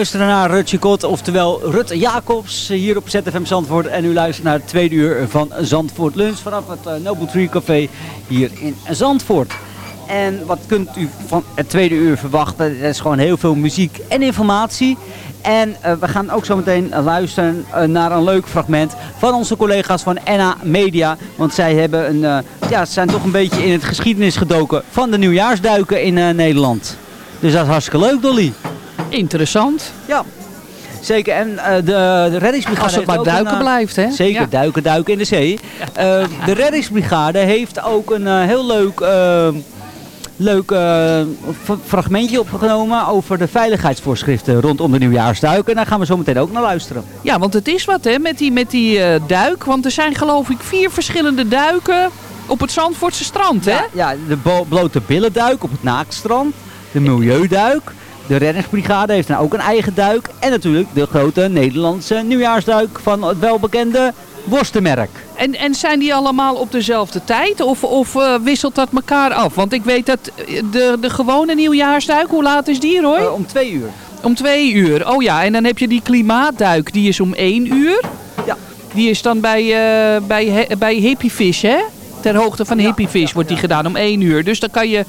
En u luistert naar Rutje Kot, oftewel Rut Jacobs, hier op ZFM Zandvoort. En u luistert naar het tweede uur van Zandvoort Lunch vanaf het uh, Noble Tree Café hier in Zandvoort. En wat kunt u van het tweede uur verwachten? Er is gewoon heel veel muziek en informatie. En uh, we gaan ook zo meteen luisteren uh, naar een leuk fragment van onze collega's van NA Media. Want zij hebben een, uh, ja, zijn toch een beetje in het geschiedenis gedoken van de nieuwjaarsduiken in Nederland. Dus dat is hartstikke leuk, Dolly. Interessant. Ja. Zeker, en uh, de, de reddingsbrigade... Als het maar duiken een, blijft, hè? Zeker, ja. duiken, duiken in de zee. Uh, de reddingsbrigade heeft ook een uh, heel leuk, leuk fragmentje opgenomen over de veiligheidsvoorschriften rondom de nieuwjaarsduik. En daar gaan we zo meteen ook naar luisteren. Ja, want het is wat, hè, met die, met die duik. Want er zijn geloof ik vier verschillende duiken op het Zandvoortse strand, hè? Ja, ja de blote billenduik op het Naaktstrand. De milieuduik. De reddingsbrigade heeft nou ook een eigen duik. En natuurlijk de grote Nederlandse nieuwjaarsduik van het welbekende worstenmerk. En, en zijn die allemaal op dezelfde tijd? Of, of uh, wisselt dat elkaar af? Want ik weet dat de, de gewone nieuwjaarsduik, hoe laat is die Roy? Uh, om twee uur. Om twee uur, oh ja. En dan heb je die klimaatduik, die is om één uur. Ja. Die is dan bij, uh, bij, bij Hippie Fish, hè? Ter hoogte van ja, wordt die ja. gedaan om één uur. Dus dan kan je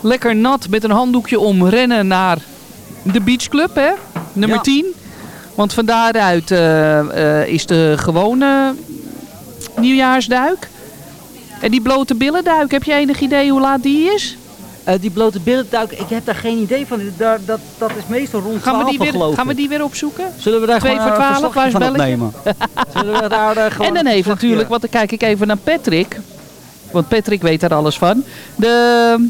lekker nat met een handdoekje om rennen naar de beachclub, hè? nummer ja. 10. Want van daaruit uh, uh, is de gewone nieuwjaarsduik. En die blote billenduik, heb je enig idee hoe laat die is? Uh, die blote billenduik, ik heb daar geen idee van. Dat, dat, dat is meestal rond gaan 12 we die weer, Gaan we die weer opzoeken? Zullen we daar Twee gewoon voor 12, een van opnemen? Zullen we daar uh, gewoon en dan heeft natuurlijk, want dan kijk ik even naar Patrick. Want Patrick weet daar alles van. De,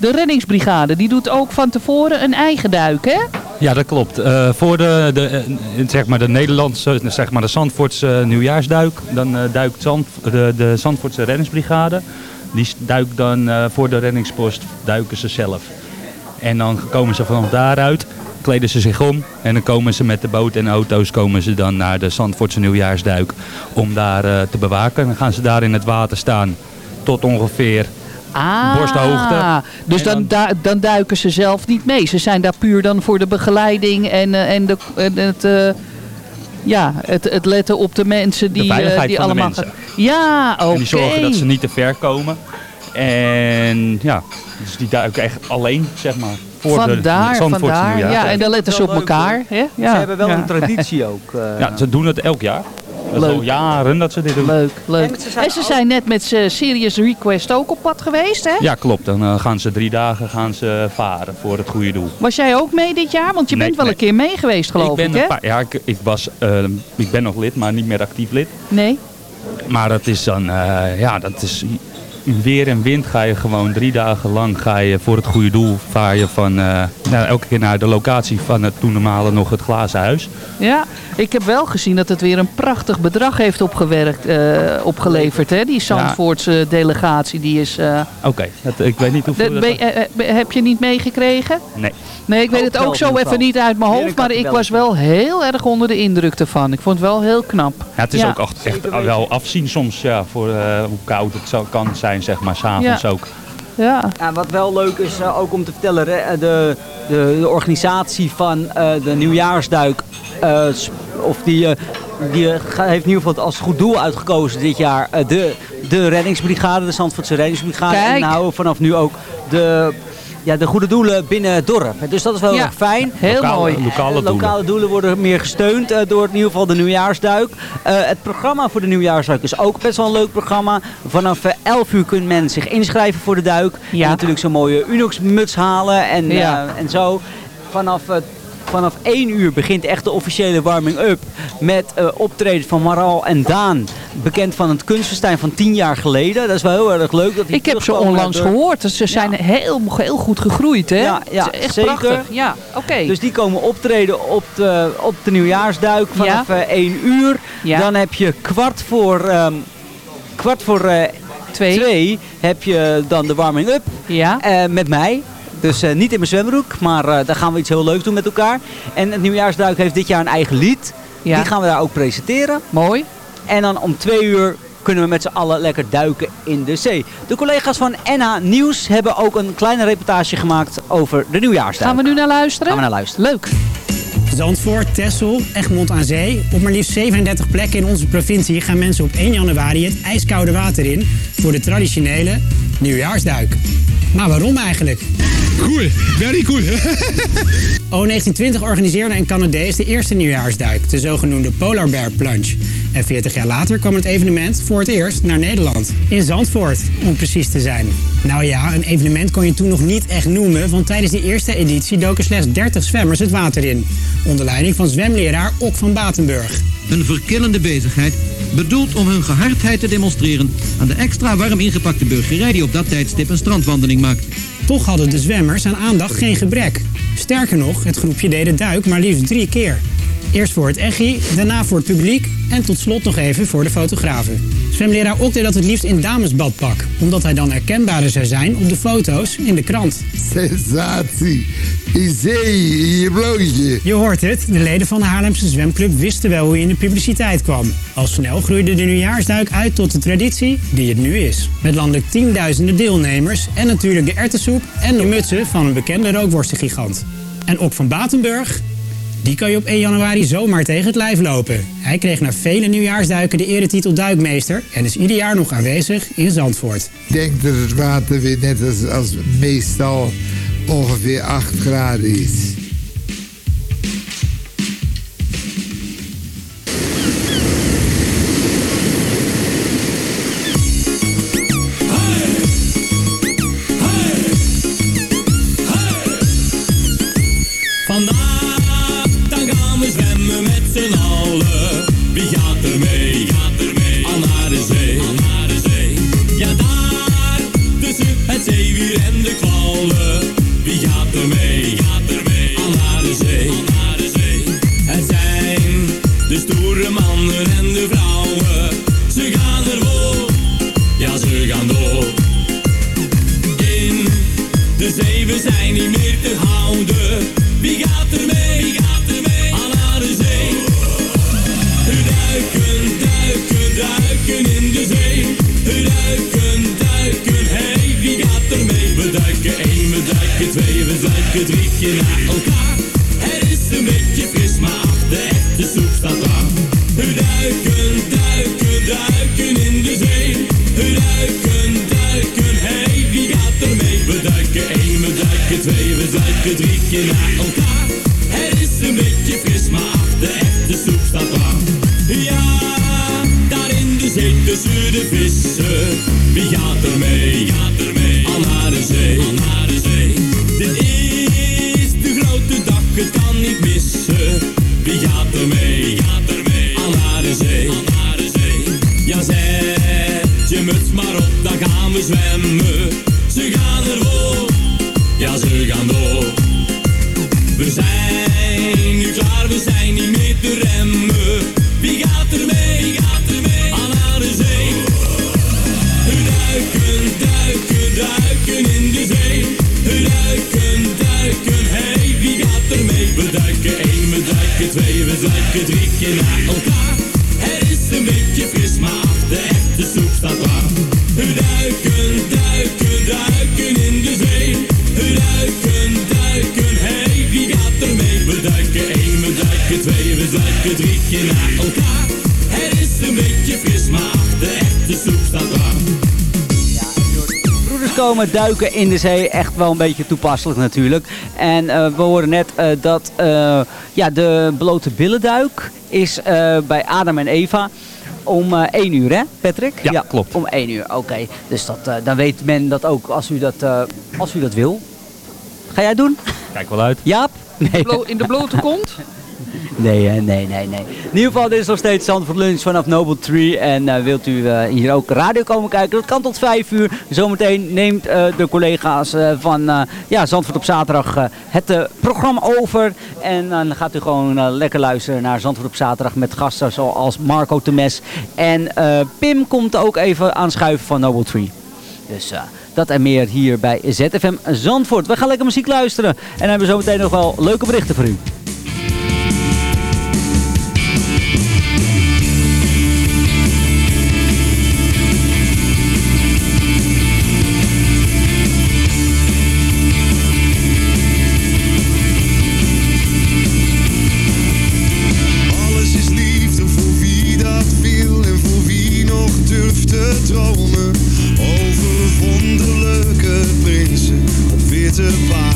de reddingsbrigade, die doet ook van tevoren een eigen duik, hè? Ja, dat klopt. Uh, voor de, de, zeg maar de Nederlandse, zeg maar de Zandvoortse nieuwjaarsduik, dan uh, duikt Zand, de, de Zandvoortse reddingsbrigade. Die duikt dan voor de reddingspost, duiken ze zelf. En dan komen ze vanaf daaruit, kleden ze zich om en dan komen ze met de boot en auto's komen ze dan naar de Zandvoortse nieuwjaarsduik om daar te bewaken. Dan gaan ze daar in het water staan tot ongeveer Ah, borsthoogte. Dus dan, dan, du dan, duiken ze zelf niet mee. Ze zijn daar puur dan voor de begeleiding en, uh, en, de, en het, uh, ja, het, het letten op de mensen die, de veiligheid uh, die van allemaal. De mensen. Ja, oké. Okay. En die zorgen dat ze niet te ver komen. En ja, dus die duiken echt alleen, zeg maar. Voor vandaar, de vandaar. Ja, ja, en dan letten ze op elkaar. Hè? Ja. Ze hebben wel ja. een traditie ook. Uh, ja, ze doen het elk jaar. Dat is al jaren dat ze dit doen. Leuk, leuk. En ze zijn, en ze zijn net met Serious Request ook op pad geweest, hè? Ja, klopt. Dan uh, gaan ze drie dagen gaan ze varen voor het goede doel. Was jij ook mee dit jaar? Want je nee, bent wel nee. een keer mee geweest, geloof ik, ik, ben hè? Paar, ja, ik, ik, was, uh, ik ben nog lid, maar niet meer actief lid. Nee. Maar dat is dan, uh, ja, dat is in weer en wind ga je gewoon drie dagen lang ga je voor het goede doel vaar je van uh, nou, elke keer naar de locatie van het toen normale nog het glazen huis. Ja, ik heb wel gezien dat het weer een prachtig bedrag heeft opgewerkt, uh, opgeleverd. Hè? Die Zandvoortse ja. delegatie die is... Uh, Oké, okay. ik weet niet hoeveel... Dat, dat heb je niet meegekregen? Nee. Nee, ik weet ook het ook zo even niet uit mijn hoofd, maar ik was wel heel erg onder de indruk ervan. Ik vond het wel heel knap. Ja, het is ja. ook echt, echt wel afzien soms ja, voor uh, hoe koud het zou, kan zijn, zeg maar, s'avonds ja. ook. Ja. ja. Wat wel leuk is, uh, ook om te vertellen, de, de, de organisatie van uh, de nieuwjaarsduik, of die, die heeft in ieder geval als goed doel uitgekozen dit jaar de, de reddingsbrigade, de Zandvoortse reddingsbrigade. Kijk. En nou vanaf nu ook de ja, de goede doelen binnen het dorp. Dus dat is wel ja, erg fijn. Heel lokale, mooi. Lokale doelen. lokale doelen worden meer gesteund uh, door in ieder geval de nieuwjaarsduik. Uh, het programma voor de nieuwjaarsduik is ook best wel een leuk programma. Vanaf uh, 11 uur kunt men zich inschrijven voor de duik. Ja. En natuurlijk zo'n mooie Unox muts halen en, ja. en zo. Vanaf Vanaf 1 uur begint echt de officiële warming-up met uh, optreden van Maral en Daan. Bekend van het kunstfestijn van 10 jaar geleden. Dat is wel heel erg leuk. Dat ik heb ze onlangs door... gehoord. Dus ze zijn ja. heel, heel goed gegroeid. Hè? Ja, ja echt zeker. Prachtig. Ja, okay. Dus die komen optreden op de, op de nieuwjaarsduik vanaf ja. uh, 1 uur. Ja. Dan heb je kwart voor, um, kwart voor uh, twee. twee heb je dan de warming-up ja. met mij. Dus uh, niet in mijn zwembroek, maar uh, daar gaan we iets heel leuks doen met elkaar. En het Nieuwjaarsduik heeft dit jaar een eigen lied. Ja. Die gaan we daar ook presenteren. Mooi. En dan om twee uur kunnen we met z'n allen lekker duiken in de zee. De collega's van NH Nieuws hebben ook een kleine reportage gemaakt over de nieuwjaarsduik. Gaan we nu naar luisteren? Gaan we naar luisteren. Leuk. Zandvoort, Texel, Egmond aan Zee. Op maar liefst 37 plekken in onze provincie gaan mensen op 1 januari het ijskoude water in voor de traditionele nieuwjaarsduik. Maar waarom eigenlijk? Cool, very cool. O1920 organiseerde een Canadees de eerste nieuwjaarsduik, de zogenoemde Polar Bear Plunge. En 40 jaar later kwam het evenement voor het eerst naar Nederland. In Zandvoort, om precies te zijn. Nou ja, een evenement kon je toen nog niet echt noemen, want tijdens die eerste editie doken slechts 30 zwemmers het water in. Onder leiding van zwemleraar Ok van Batenburg. Een verkillende bezigheid, bedoeld om hun gehardheid te demonstreren aan de extra warm ingepakte burgerij die op dat tijdstip een strandwandeling maakt. Toch hadden de zwemmers aan aandacht geen gebrek. Sterker nog, het groepje deed de duik maar liefst drie keer. Eerst voor het echi, daarna voor het publiek en tot slot nog even voor de fotografen. Zwemleraar Ok deed dat het liefst in damesbadpak, omdat hij dan herkenbaarder zou zijn op de foto's in de krant. Sensatie. In zee, in je blootje. Je hoort het, de leden van de Haarlemse zwemclub wisten wel hoe je in de publiciteit kwam. Al snel groeide de nieuwjaarsduik uit tot de traditie die het nu is. Met landelijk tienduizenden deelnemers en natuurlijk de ertessoep en de mutsen van een bekende rookworstengigant. En Ok van Batenburg, die kan je op 1 januari zomaar tegen het lijf lopen. Hij kreeg na vele nieuwjaarsduiken de eretitel duikmeester en is ieder jaar nog aanwezig in Zandvoort. Ik denk dat het water weer net als, als meestal ongeveer 8 graden is. Duiken in de zee, echt wel een beetje toepasselijk natuurlijk. En eh, we horen net eh, dat eh, ja, de blote billenduik is eh, bij Adam en Eva om eh 1 uur, hè Patrick? Ja, klopt. Om 1 uur, oké. Dus dat, eh, dan weet men dat ook als u dat, eh, als u dat wil. Ga jij doen? Kijk wel uit. Jaap? Nee. In de blote kont? Nee, nee, nee, nee. In ieder geval, dit is nog steeds Zandvoort Lunch vanaf Noble Tree. En eh, wilt u eh, hier ook radio komen kijken? Dat kan tot 5 uur. Zometeen neemt eh, de collega's van ja, Zandvoort op zaterdag het programma over. En dan gaat u gewoon lekker luisteren naar Zandvoort op zaterdag met gasten zoals Marco Temes. En Pim komt ook even aanschuiven van Noble Tree. Dus dat en meer hier bij ZFM Zandvoort. We gaan lekker muziek luisteren. En hebben we zometeen nog wel leuke berichten voor u. survive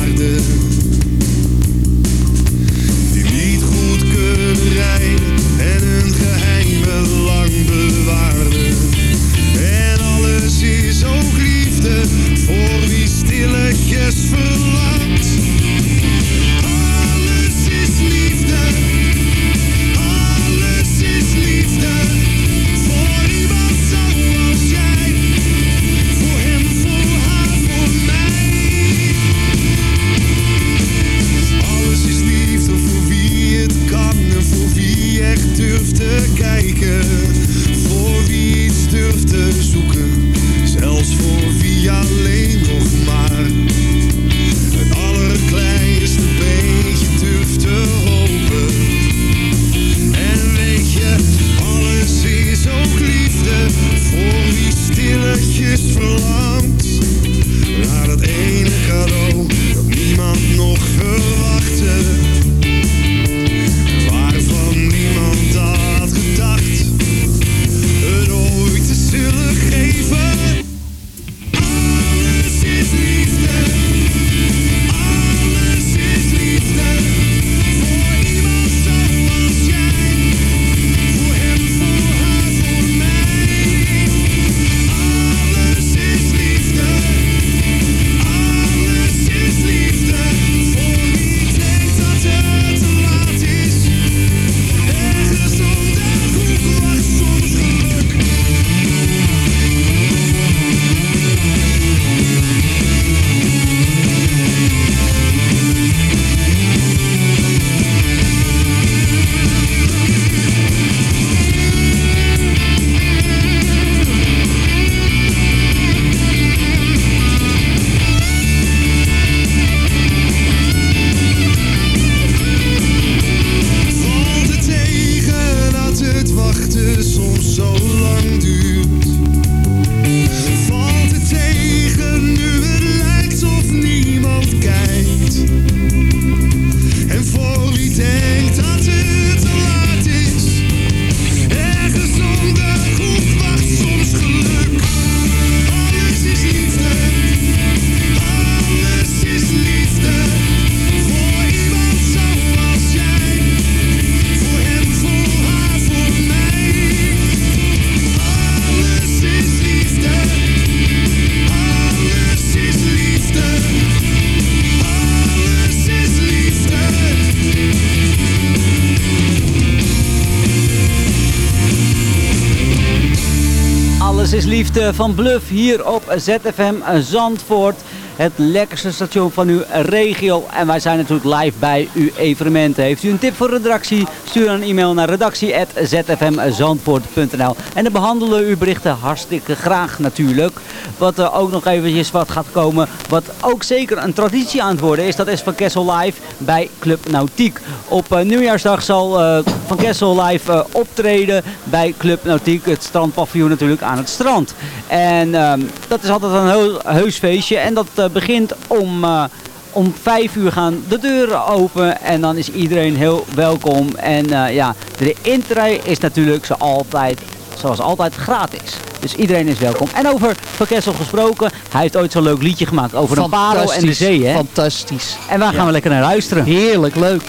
van Bluff hier op ZFM Zandvoort. Het lekkerste station van uw regio. En wij zijn natuurlijk live bij uw evenementen. Heeft u een tip voor redactie? Stuur een e-mail naar redactie.zfmzandvoort.nl En dan behandelen we uw berichten hartstikke graag natuurlijk. Wat er ook nog eventjes wat gaat komen. Wat ook zeker een traditie aan het worden is. Dat is Van Kessel Live bij Club Nautiek. Op eh, nieuwjaarsdag zal eh, Van Kessel Live eh, optreden bij Club Nautiek. Het strandpaviljoen natuurlijk aan het strand. En ehm, dat is altijd een heel heus feestje. En dat begint om... eh, om vijf uur gaan de deuren open en dan is iedereen heel welkom. En eh, ja, de intree is natuurlijk zo altijd, zoals altijd gratis. Dus iedereen is welkom. En over Van Kessel gesproken, hij heeft ooit zo'n leuk liedje gemaakt over een parel en de zee. Hè? Fantastisch. En waar gaan Ja. we lekker naar luisteren? Heerlijk, leuk.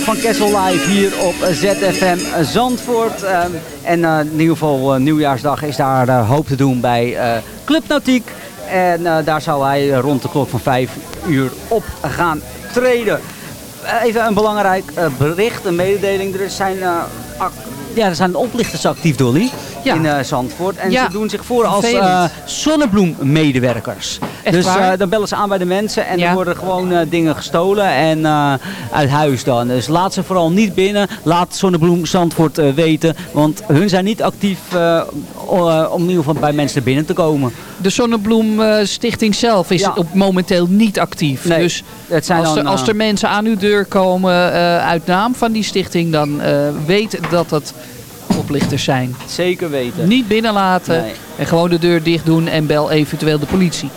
Van Kessel Live hier op ZFM Zandvoort. Ehm, en eh, in ieder geval eh, nieuwjaarsdag is daar eh, hoop te doen bij eh, Club Nautiek. En eh, daar zal hij eh, rond de klok van 5 uur op gaan treden. Eh, even een belangrijk eh, bericht, een mededeling. Er zijn, eh, ja, er zijn oplichters actief, Dolly, Ja. in eh, Zandvoort. En Ja, ze doen zich voor als eh zonnebloemmedewerkers. Dus eh, dan bellen ze aan bij de mensen en Ja. er worden gewoon dingen gestolen en uit huis dan. Dus laat ze vooral niet binnen. Laat Zonnebloem Zandvoort weten. Want hun zijn niet actief om in ieder geval bij mensen binnen te komen. De Zonnebloem Stichting zelf is op momenteel niet actief. Nee, dus het zijn als, dan, er, als er mensen aan uw deur komen uit naam van die stichting, dan weet dat het oplichters zijn. Zeker weten. Niet binnenlaten Nee. en gewoon de deur dicht doen en bel eventueel de politie.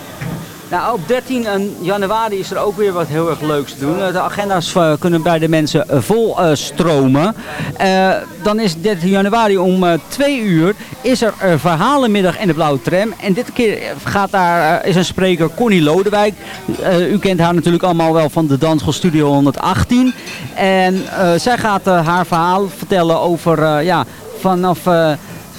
Nou, op 13 januari is er ook weer wat heel erg leuks te doen. Eh, De agenda's eh, kunnen bij de mensen eh, vol eh, stromen. Eh, dan is 13 januari om eh 2 uur is er verhalenmiddag in de Blauwe Tram. En dit keer gaat daar, eh, is een spreker Connie Lodewijk. Eh, u kent haar natuurlijk allemaal wel van de Dansschool Studio 118. En eh, zij gaat eh, haar verhaal vertellen over eh, ja, vanaf... eh,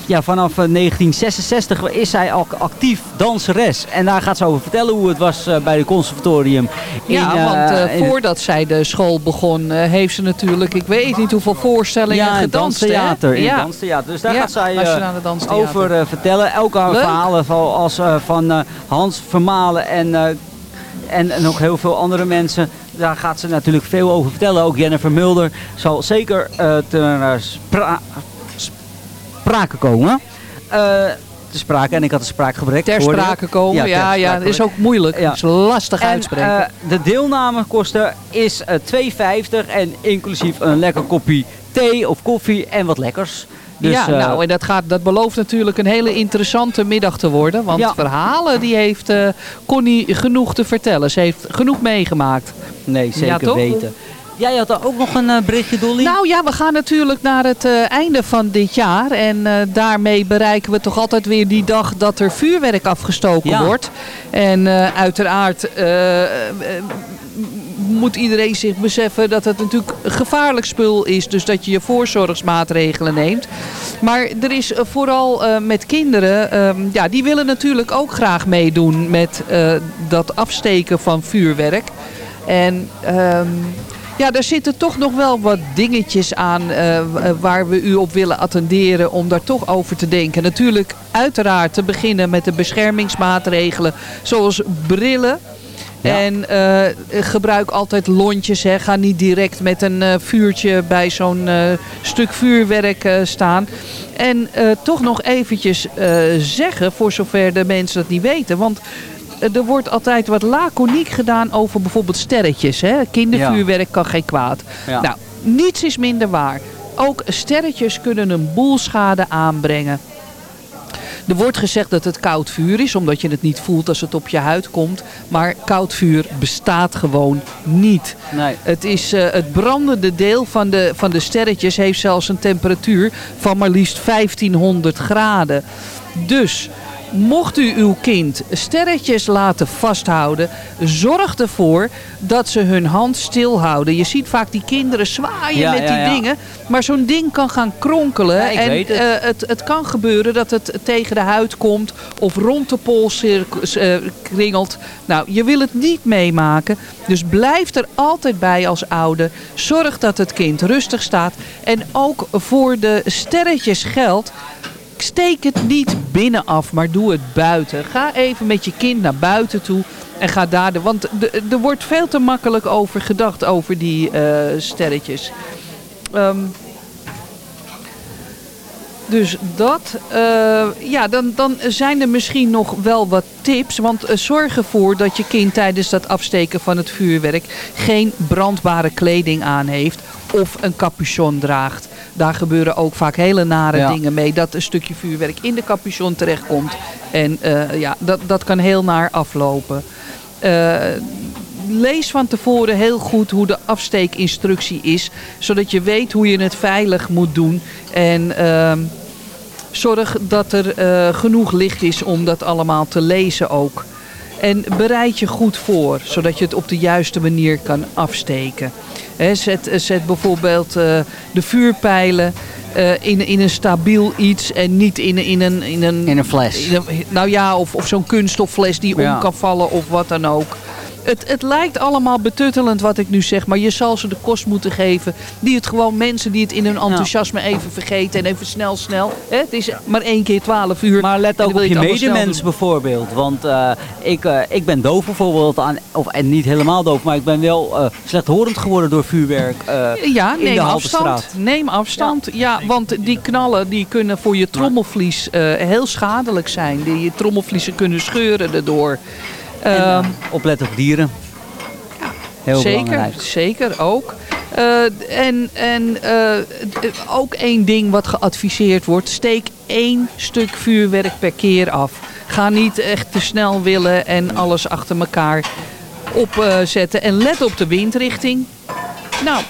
ja, vanaf eh, 1966 is zij al actief danseres. En daar gaat ze over vertellen hoe het was eh, bij het conservatorium. ja, eh, want eh, het- voordat zij de school begon, eh, heeft ze natuurlijk, ik weet niet hoeveel voorstellingen ja, gedanst. danstheater. In het ja. danstheater. Dus daar Ja, gaat zij eh, over eh, vertellen. Elke haar Leuk. verhalen van, als, eh, van eh, Hans Vermalen en, eh, en, nog heel veel andere mensen. Daar gaat ze natuurlijk veel over vertellen. Ook Jennifer Mulder zal zeker eh ter eh, sprake komen. Eh te sprake, en ik had een spraakgebrek. Ter sprake komen, ja, ja, dat is ook moeilijk. Ja. Dat is lastig En, uitspreken. eh, de deelnamekosten is eh 2,50 en inclusief een lekker kopje thee of koffie en wat lekkers. Dus, ja, eh, nou, en dat, gaat, dat belooft natuurlijk een hele interessante middag te worden. Want Ja. verhalen, die heeft eh, Connie genoeg te vertellen. Ze heeft genoeg meegemaakt. nee, zeker weten. Jij had er ook nog een eh, berichtje, Dolly? Nou ja, we gaan natuurlijk naar het eh, einde van dit jaar. En eh, daarmee bereiken we toch altijd weer die dag dat er vuurwerk afgestoken Ja. wordt. En uiteraard moet iedereen zich beseffen dat het natuurlijk gevaarlijk spul is. Dus dat je je voorzorgsmaatregelen neemt. Maar er is vooral met kinderen, ehm, ja, die willen natuurlijk ook graag meedoen met dat afsteken van vuurwerk. En ehm, ja, daar zitten toch nog wel wat dingetjes aan eh, waar we u op willen attenderen om daar toch over te denken. Natuurlijk uiteraard te beginnen met de beschermingsmaatregelen zoals brillen. En eh, gebruik altijd lontjes. Hè. Ga niet direct met een eh, vuurtje bij zo'n eh, stuk vuurwerk eh, staan. En eh, toch nog eventjes eh, zeggen, voor zover de mensen dat niet weten. Want eh, er wordt altijd wat laconiek gedaan over bijvoorbeeld sterretjes. Hè. Kindervuurwerk kan geen kwaad. Ja. Nou, niets is minder waar. Ook sterretjes kunnen een boel schade aanbrengen. Er wordt gezegd dat het koud vuur is, omdat je het niet voelt als het op je huid komt. Maar koud vuur bestaat gewoon niet. Nee. Het, is, eh, het brandende deel van de, van de sterretjes heeft zelfs een temperatuur van maar liefst 1500 graden. Dus mocht u uw kind sterretjes laten vasthouden, zorg ervoor dat ze hun hand stilhouden. Je ziet vaak die kinderen zwaaien Ja, met die ja. dingen, maar zo'n ding kan gaan kronkelen. En het. eh, het, het kan gebeuren dat het tegen de huid komt of rond de pols cirk- eh, kringelt. Nou, je wil het niet meemaken. Dus blijf er altijd bij als ouder. Zorg dat het kind rustig staat. En ook voor de sterretjes geldt. Steek het niet binnen af, maar doe het buiten. Ga even met je kind naar buiten toe en ga daar. De, want er wordt veel te makkelijk over gedacht over die eh, sterretjes. Ehm, dus dat, eh, ja, dan, dan zijn er misschien nog wel wat tips. Want eh, zorg ervoor dat je kind tijdens dat afsteken van het vuurwerk geen brandbare kleding aan heeft of een capuchon draagt. Daar gebeuren ook vaak hele nare Ja. dingen mee. Dat een stukje vuurwerk in de capuchon terechtkomt. En eh, ja, dat, dat kan heel naar aflopen. Eh, lees van tevoren heel goed hoe de afsteekinstructie is. Zodat je weet hoe je het veilig moet doen. En ehm, zorg dat er eh, genoeg licht is om dat allemaal te lezen ook. En bereid je goed voor, zodat je het op de juiste manier kan afsteken. Zet, zet bijvoorbeeld eh, de vuurpijlen eh, in, in een stabiel iets en niet in, in, een, in, een, In een fles. in een- nou ja, of, of zo'n kunststoffles die Ja. om kan vallen of wat dan ook. Het, het lijkt allemaal betuttelend wat ik nu zeg, maar je zal ze de kost moeten geven. Die het gewoon mensen die het in hun enthousiasme even vergeten en even snel, snel. Hè? Het is maar één keer twaalf uur. Maar let ook op je medemens bijvoorbeeld. Want eh, ik, eh, ik ben doof bijvoorbeeld. Aan, of en niet helemaal doof, maar ik ben wel eh, slechthorend geworden door vuurwerk. eh, Ja, in neem de afstand. Neem afstand. Ja. want die knallen die kunnen voor je trommelvlies eh, heel schadelijk zijn. Die je trommelvliezen kunnen scheuren erdoor. En, eh, Ehm, opletten op dieren. Heel zeker, belangrijk. zeker ook. Eh, en en eh, ook één ding wat geadviseerd wordt. Steek één stuk vuurwerk per keer af. Ga niet echt te snel willen en alles achter elkaar opzetten. en let op de windrichting. Nou,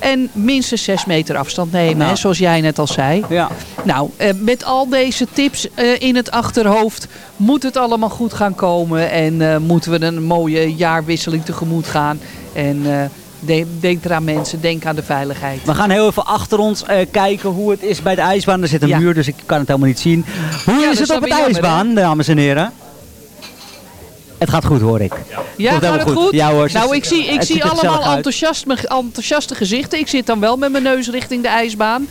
en minstens 6 meter afstand nemen, Nou. hè, zoals jij net al zei. Ja. Nou, eh, met al deze tips eh, in het achterhoofd moet het allemaal goed gaan komen. En eh, moeten we een mooie jaarwisseling tegemoet gaan. En de- denk eraan mensen, denk aan de veiligheid. We gaan heel even achter ons kijken hoe het is bij de ijsbaan. Er zit een Ja. muur, dus ik kan het helemaal niet zien. Hoe Ja, is het op het jammer, ijsbaan, dames en heren? Het gaat goed, hoor ik. Ja, gaat het goed? Ja hoor. nou, ik zie, ik het zie allemaal enthousiasme, enthousiaste gezichten. Ik zit dan wel met mijn neus richting de ijsbaan.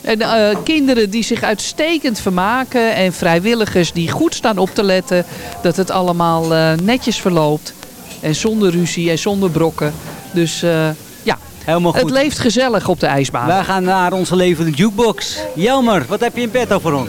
En eh, kinderen die zich uitstekend vermaken. En vrijwilligers die goed staan op te letten. Dat het allemaal eh, netjes verloopt. En zonder ruzie en zonder brokken. Dus eh, ja, Helemaal het goed. leeft gezellig op de ijsbaan. Wij gaan naar onze levende jukebox. Jelmer, wat heb je in petto voor ons?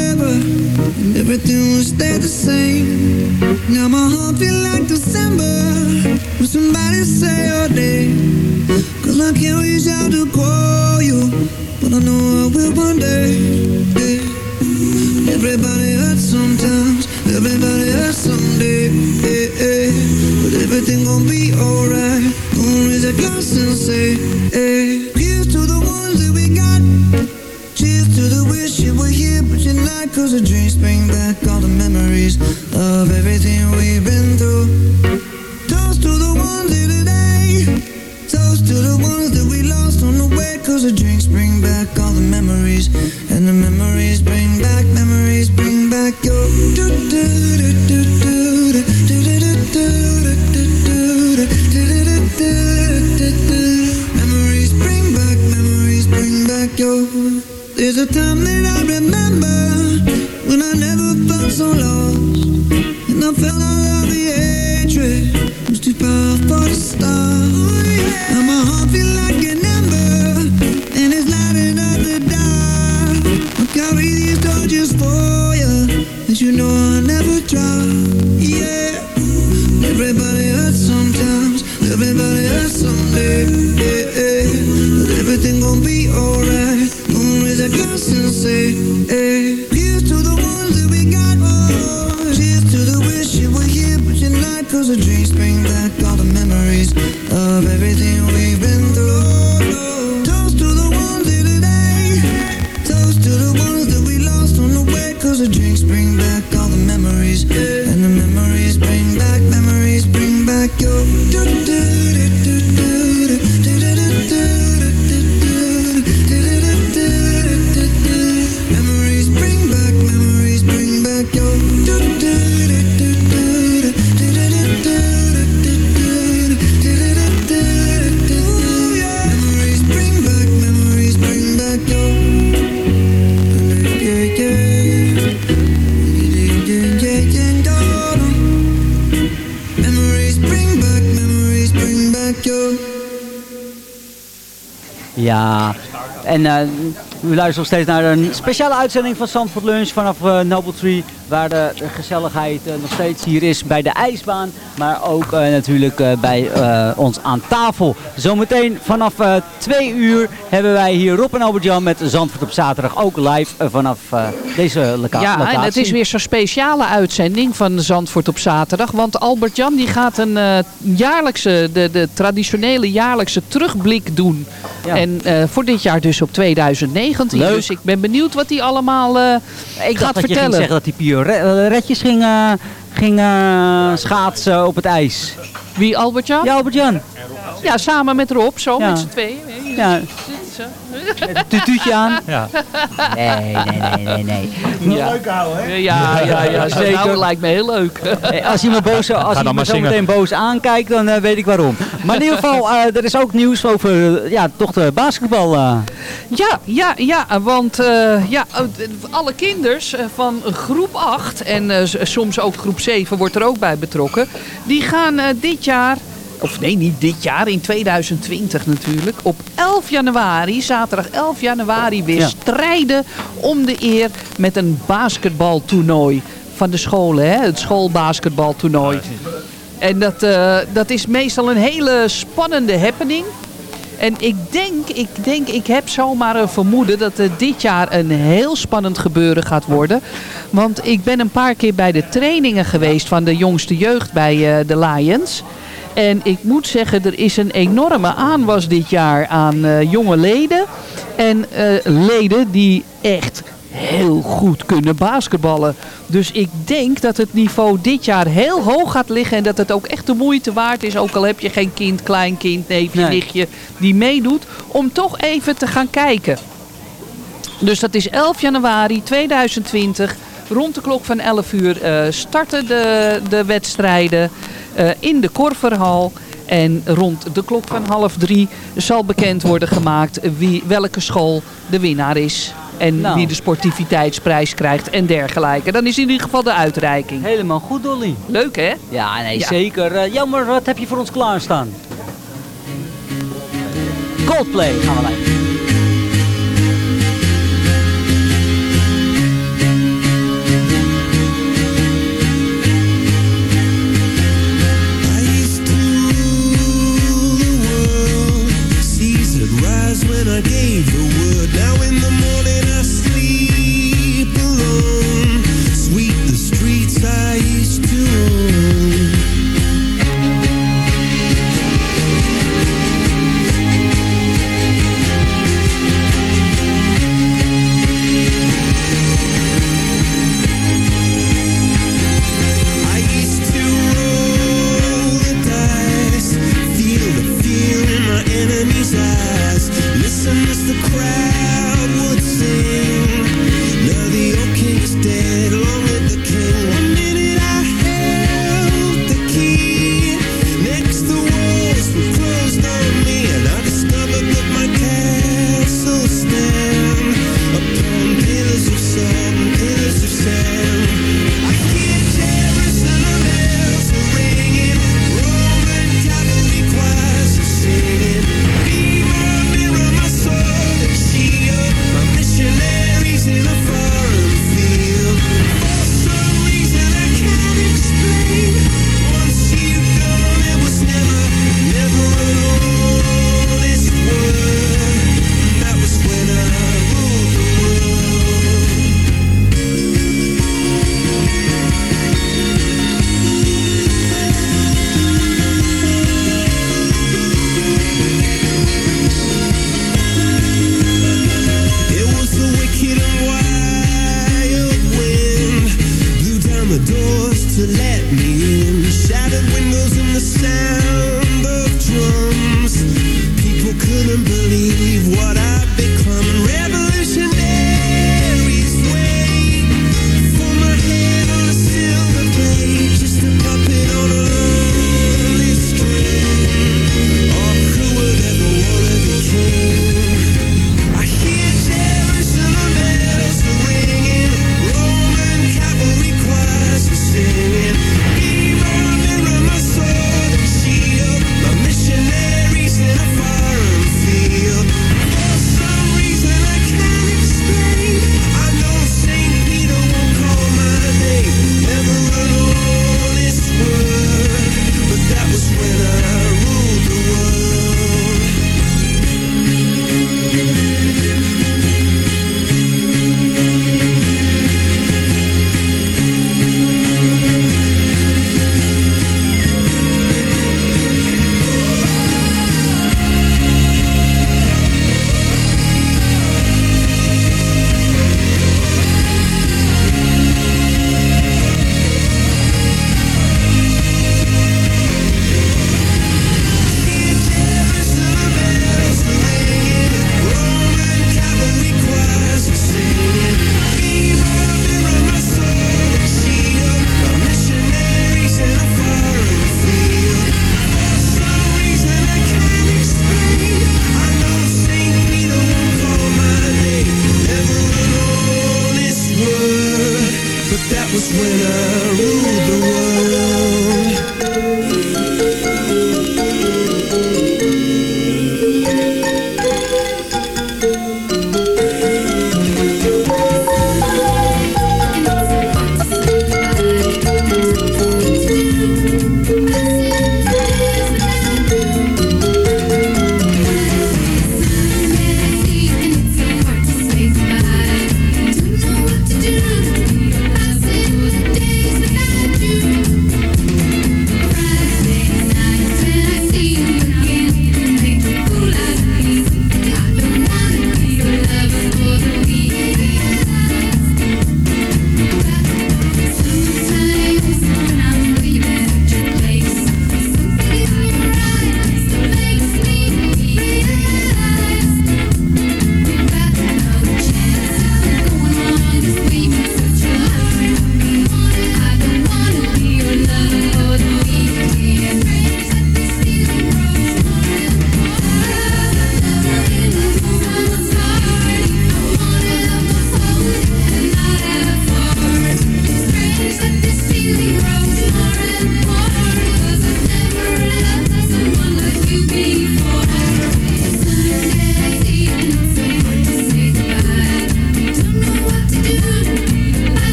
and everything will stay the same. Now my heart feel like December when somebody say your name. Cause I can't reach out to call you, but I know I will one day. Everybody hurts sometimes, everybody hurts someday. But everything gon' be alright. Gonna raise a glass and say, hey. Cause the dreams bring back all the memories of everything we've en eh we luisteren nog steeds naar een speciale uitzending van Zandvoort Lunch vanaf eh, Noble Tree. Waar de, gezelligheid eh, nog steeds hier is bij de ijsbaan. Maar ook eh, natuurlijk eh, bij eh, ons aan tafel. Zometeen vanaf eh, twee uur hebben wij hier Rob en Albert-Jan met Zandvoort op zaterdag. Ook live eh, vanaf eh, deze loca Ja, locatie. en het is weer zo'n speciale uitzending van Zandvoort op zaterdag. Want Albert-Jan die gaat een eh, jaarlijkse, de, de traditionele jaarlijkse terugblik doen. Ja. En eh, voor dit jaar dus op 2019. Leuk. Dus ik ben benieuwd wat hij allemaal eh, Ik dacht gaat dat je ging vertellen. zeggen dat die pioretjes ging, eh, ging eh, schaatsen op het ijs. Wie, Albert-Jan? Ja, Albert-Jan. Ja, samen met Rob, zo Ja. met z'n tweeën. Ja. Met een tutuutje aan. Ja. Nee, nee, nee, nee, nee. Ja. Ja, ja, ja, zeker. zeker. lijkt me heel leuk. Als je me, boos, als je me zo zingen. meteen boos aankijkt, dan eh, weet ik waarom. Maar in ieder geval, eh, er is ook nieuws over eh, ja, toch de basketbal. eh. Ja, ja, ja, want eh, ja, alle kinders van groep 8 en eh, soms ook groep 7 wordt er ook bij betrokken. Die gaan eh, dit jaar, of nee niet dit jaar, in 2020 natuurlijk, op 11 januari, zaterdag 11 januari weer Ja. strijden om de eer met een basketbaltoernooi van de scholen, hè? het schoolbasketbaltoernooi. En dat, eh, dat is meestal een hele spannende happening. En ik denk, ik denk, ik heb zomaar een vermoeden dat het dit jaar een heel spannend gebeuren gaat worden. Want ik ben een paar keer bij de trainingen geweest van de jongste jeugd bij eh, de Lions. En ik moet zeggen, er is een enorme aanwas dit jaar aan eh, jonge leden. En eh, leden die echt heel goed kunnen basketballen. Dus ik denk dat het niveau dit jaar heel hoog gaat liggen. En dat het ook echt de moeite waard is. Ook al heb je geen kind, kleinkind, neefje, Nee. nichtje die meedoet. Om toch even te gaan kijken. Dus dat is 11 januari 2020. Rond de klok van 11 uur eh, starten de, de wedstrijden eh, in de Korverhal. En rond de klok van half drie zal bekend worden gemaakt wie, welke school de winnaar is. En Nou. wie de sportiviteitsprijs krijgt en dergelijke. Dan is in ieder geval de uitreiking. Helemaal goed, Dolly. Leuk hè? Ja, nee, Ja. zeker. Eh, jammer, wat heb je voor ons klaarstaan? Coldplay gaan we luisteren. when I gave the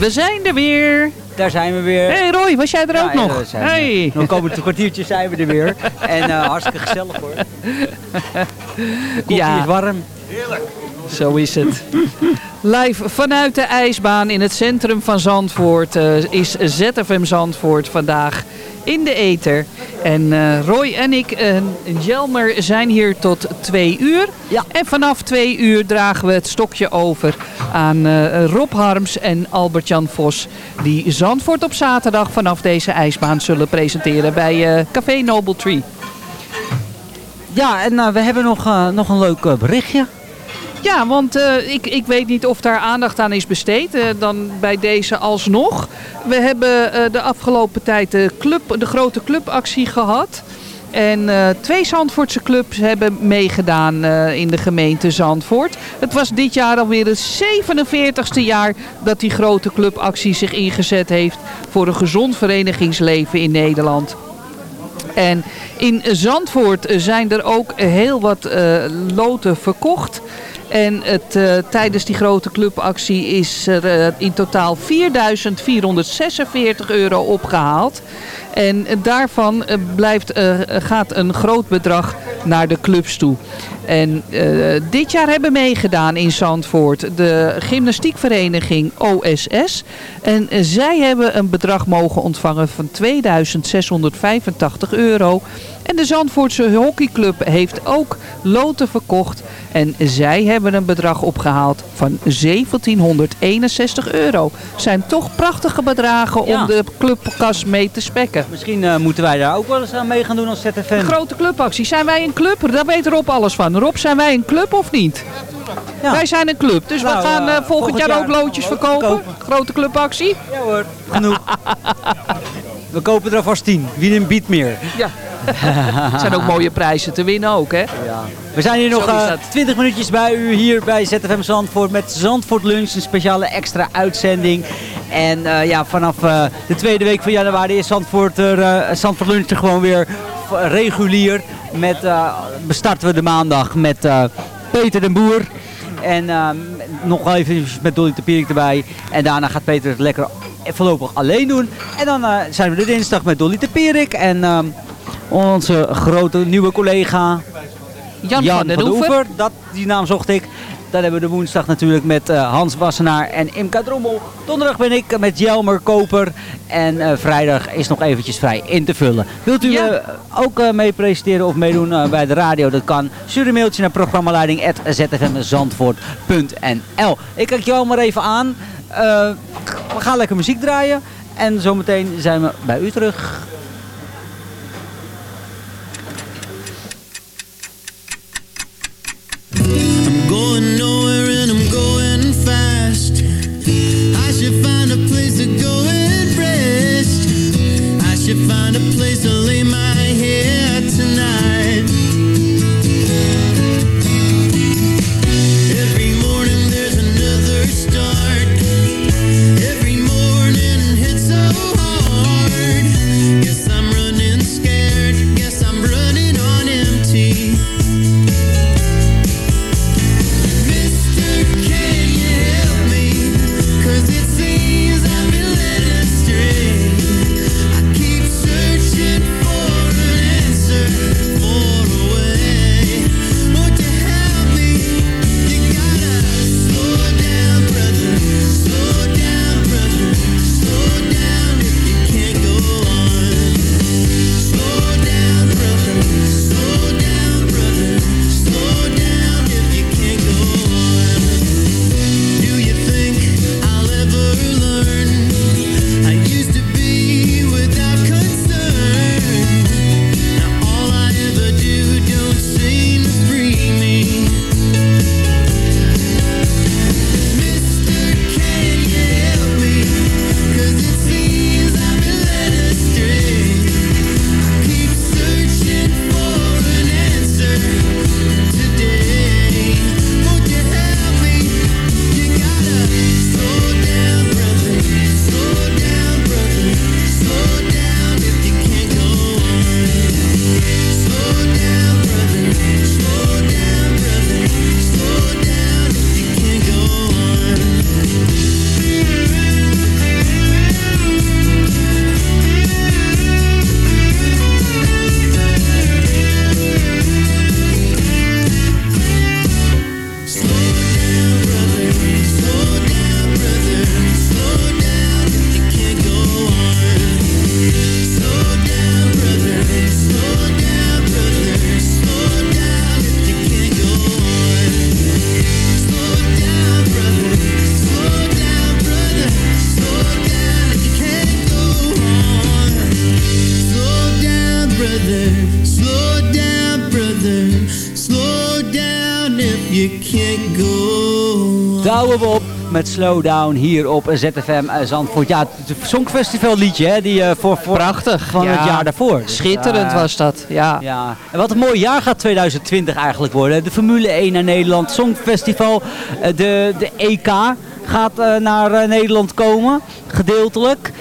we zijn er weer. Daar zijn we weer. hey Roy, was jij er Ja, ook ja, nog? Hey. Nog komen een kwartiertje zijn we er weer. En eh, hartstikke gezellig hoor. De koffie Ja. is warm. Zo is het. Live vanuit de ijsbaan in het centrum van Zandvoort eh, is ZFM Zandvoort vandaag in de ether. En eh, Roy en ik en Jelmer zijn hier tot twee uur. Ja. En vanaf twee uur dragen we het stokje over aan eh, Rob Harms en Albert-Jan Vos. Die Zandvoort op zaterdag vanaf deze ijsbaan zullen presenteren bij eh, Café Noble Tree. Ja, en eh, we hebben nog, nog een leuk berichtje. Ja, want ik, ik weet niet of daar aandacht aan is besteed. dan bij deze alsnog. We hebben de afgelopen tijd de, club, de grote clubactie gehad. En eh, twee Zandvoortse clubs hebben meegedaan eh, in de gemeente Zandvoort. Het was dit jaar alweer het 47ste jaar dat die grote clubactie zich ingezet heeft voor een gezond verenigingsleven in Nederland. En in Zandvoort zijn er ook heel wat eh, loten verkocht. En het, eh, tijdens die grote clubactie is er eh, in totaal 4.446 euro opgehaald. En daarvan eh, blijft, gaat een groot bedrag naar de clubs toe. En dit jaar hebben meegedaan in Zandvoort de gymnastiekvereniging OSS. En zij hebben een bedrag mogen ontvangen van 2685 euro. En de Zandvoortse hockeyclub heeft ook loten verkocht. En zij hebben een bedrag opgehaald van 1761 euro. Zijn toch prachtige bedragen Ja. om de clubkas mee te spekken. Misschien eh, moeten wij daar ook wel eens aan mee gaan doen als ZFM. Een grote clubactie. Zijn wij een club? Daar weet Rob alles van. Rob, zijn wij een club of niet? Ja. Wij zijn een club. Dus Nou, we gaan eh, eh, volgend, volgend jaar, jaar ook loodjes verkopen. verkopen. Grote clubactie. Ja hoor, genoeg. We kopen er alvast 10. Wie een biedt meer. Ja. Het zijn ook mooie prijzen te winnen ook, hè? We zijn hier nog Zo is eh, dat. 20 minuutjes bij u hier bij ZFM Zandvoort met Zandvoort Lunch, een speciale extra uitzending. En eh, ja, vanaf eh, de tweede week van januari is Zandvoort, er, Zandvoort Lunch er gewoon weer regulier. Met, bestarten we de maandag met Peter den Boer. En nog even met Dolly de Pierik erbij. En daarna gaat Peter het lekker voorlopig alleen doen. En dan zijn we de dinsdag met Dolly de Pierik. En eh, onze grote nieuwe collega Jan, van den Oever. dat, die naam zocht ik. Dan hebben we de woensdag natuurlijk met eh, Hans Wassenaar en Imka Drommel. Donderdag ben ik met Jelmer Koper. En eh, vrijdag is nog eventjes vrij in te vullen. Wilt u Ja. eh, ook mee presenteren of meedoen bij de radio? Dat kan. Stuur een mailtje naar programmaleiding.zfmzandvoort.nl Ik kijk jou maar even aan. We gaan lekker muziek draaien. En zometeen zijn we bij u terug. Slowdown hier op ZFM eh, Zandvoort. Ja, het Songfestival liedje hè, die eh, voor, voor Prachtig. van ja. het jaar daarvoor. Dus, Schitterend eh, was dat, ja. Ja, en wat een mooi jaar gaat 2020 eigenlijk worden. De Formule 1 naar Nederland, Songfestival, de, de EK gaat naar Nederland komen, gedeeltelijk.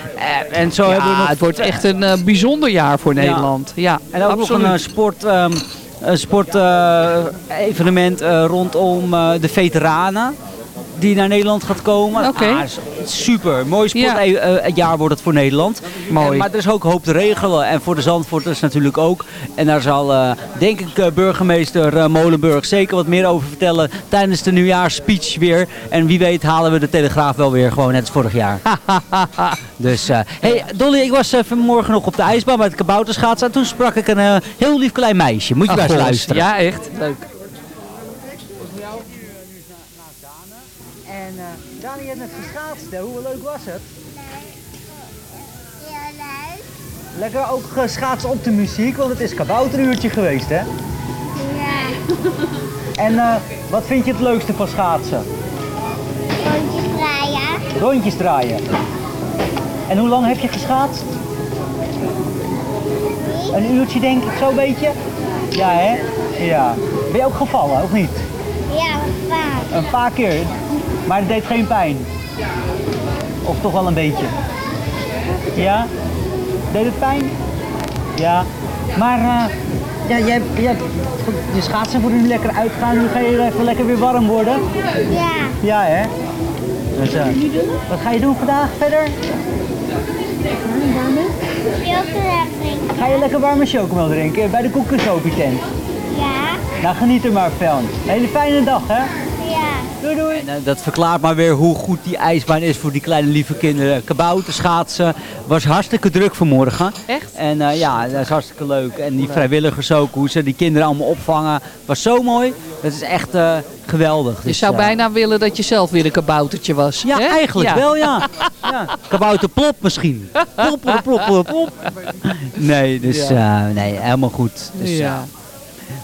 En zo Ja, hebben we nog... het wordt echt een bijzonder jaar voor. Nederland. Ja, En ook absoluut. nog een sport, ehm, een sport eh, evenement eh, rondom de veteranen. Die naar Nederland gaat komen. Oké. Ah, super. Mooi sport. Ja. eh, eh, het jaar wordt het voor Nederland. Mooi. En, maar er is ook hoop te regelen. En voor de Zandvoorters natuurlijk ook. En daar zal, eh, denk ik, eh, burgemeester eh, Molenburg zeker wat meer over vertellen tijdens de nieuwjaarsspeech weer. En wie weet halen we de Telegraaf wel weer gewoon net als vorig jaar. dus, eh hey Dolly, ik was eh, vanmorgen nog op de ijsbaan bij het kabouterschaatsen. En toen sprak ik een eh, heel lief klein meisje. Moet je Ach, maar eens luisteren. Ja, echt. Leuk. En uh, Dani heeft net geschaatst. hè. Hoe leuk was het? Ja, leuk. Lekker ook geschaatst op de muziek, want het is kabouteruurtje geweest, hè? Ja. En eh, wat vind je het leukste van schaatsen? Rondjes draaien. Rondjes draaien. En hoe lang heb je geschaatst? Een uurtje denk ik, zo'n beetje? Ja, hè? Ja. Ben je ook gevallen, of niet? Een paar keer. Maar het deed geen pijn. Of toch wel een beetje? Ja? Deed het pijn? Ja. Maar uh, ja, jij, jij, je schaatsen worden nu lekker uitgaan. Nu ga je even lekker weer warm worden. Ja. Ja, hè? Dus, eh, wat ga je doen vandaag verder? Chocolade drinken. Ga je lekker warme chocomel drinken bij de koekensopie tent? Ja. Nou, geniet er maar van. Hele fijne dag, hè? Ja. Doei doei. dat verklaart maar weer hoe goed die ijsbaan is voor die kleine lieve kinderen. Kabouter schaatsen was hartstikke druk vanmorgen. Echt? En eh, ja, dat is hartstikke leuk. En die vrijwilligers ook, hoe ze die kinderen allemaal opvangen, was zo mooi. Dat is echt eh, geweldig. Je Dus, zou eh, bijna willen dat je zelf weer een kaboutertje was. Ja, hè? eigenlijk wel, ja. ja. Kabouter plop misschien. Plop, plop, plop, plop. Nee, dus Ja. eh, nee, helemaal goed. Dus, Ja.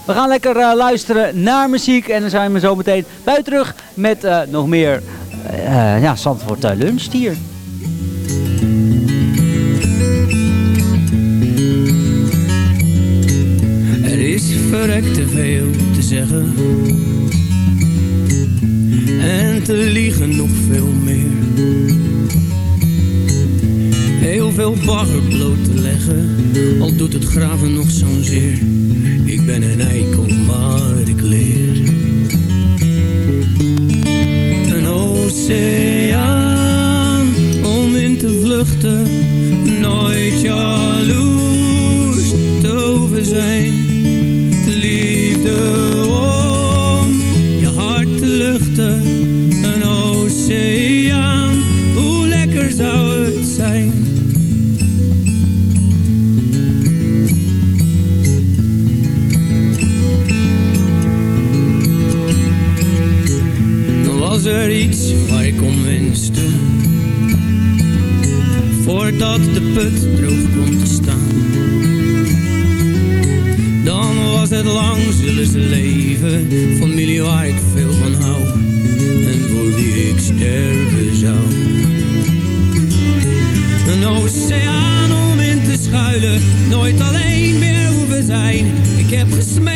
We gaan lekker eh, luisteren naar muziek en dan zijn we zo meteen buiten terug met eh, nog meer eh ja, Zandvoort lunch hier. Er is verrekt te veel te zeggen. En te liegen nog veel meer. Heel veel bagger bloot te leggen. Al doet het graven nog zo'n zeer. Ben een eikel, maar ik leer. Een oceaan om in te vluchten. Nooit jaloers te over zijn. Voordat de put droog komt te staan. Dan was het lang zullen ze leven. Familie waar ik veel van hou. En voor wie ik sterven zou. Een oceaan om in te schuilen. Nooit alleen meer hoeven zijn. Ik heb gesmeekt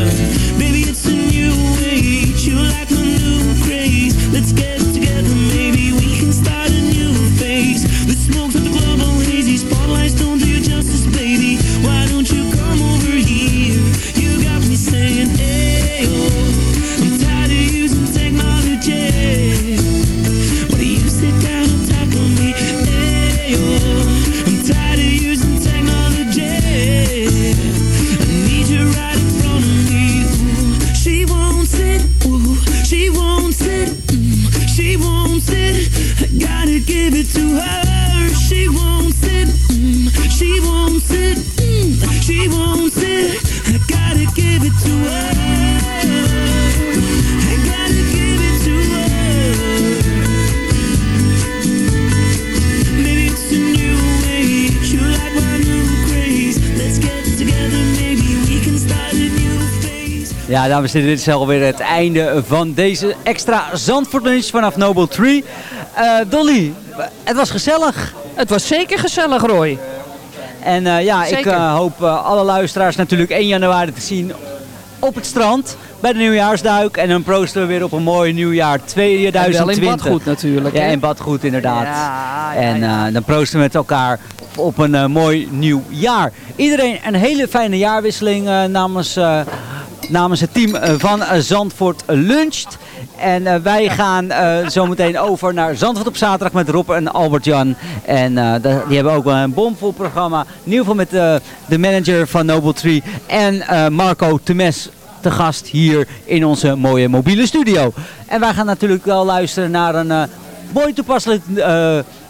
Dames en heren, dit is alweer het einde van deze extra Zandvoort lunch vanaf Noble Tree. Eh, Dolly, het was gezellig. Het was zeker gezellig, Roy. En eh, ja, ik eh, hoop alle luisteraars natuurlijk 1 januari te zien op het strand bij de nieuwjaarsduik. En dan proosten we weer op een mooi nieuwjaar 2020. En wel in badgoed natuurlijk, Ja, in badgoed inderdaad. Ja, ja, en ja. dan proosten we met elkaar op een mooi nieuw jaar. Iedereen een hele fijne jaarwisseling namens, namens het team eh, van eh, Zandvoort Luncht. En eh, wij gaan eh, zometeen over naar Zandvoort op zaterdag met Rob en Albert-Jan. En die hebben ook wel een bomvol programma. In ieder geval met de manager van Noble Tree en Marco Temes te gast hier in onze mooie mobiele studio. En wij gaan natuurlijk wel luisteren naar een mooi toepasselijk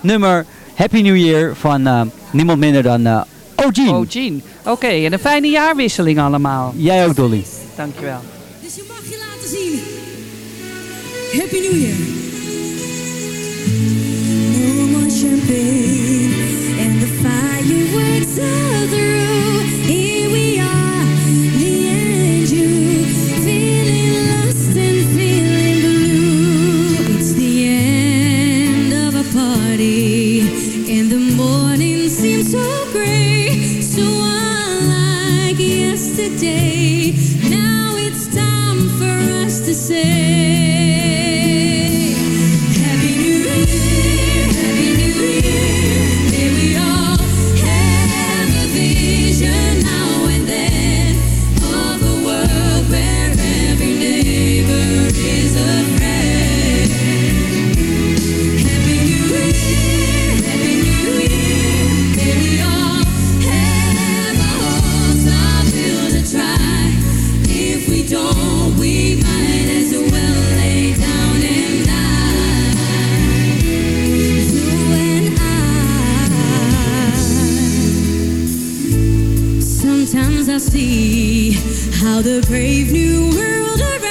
nummer. Happy New Year van niemand minder dan eh O'Gene. Oh, Jean. Oké, en een fijne jaarwisseling allemaal. Jij ook, Dolly. Dankjewel. Dus je mag je laten zien. Happy New Year. No more champagne and the fireworks are through. Here we are, me and you, feeling lost and feeling blue. It's the end of a party, and the morning seems so gray, Sometimes I see how the brave new world arrives,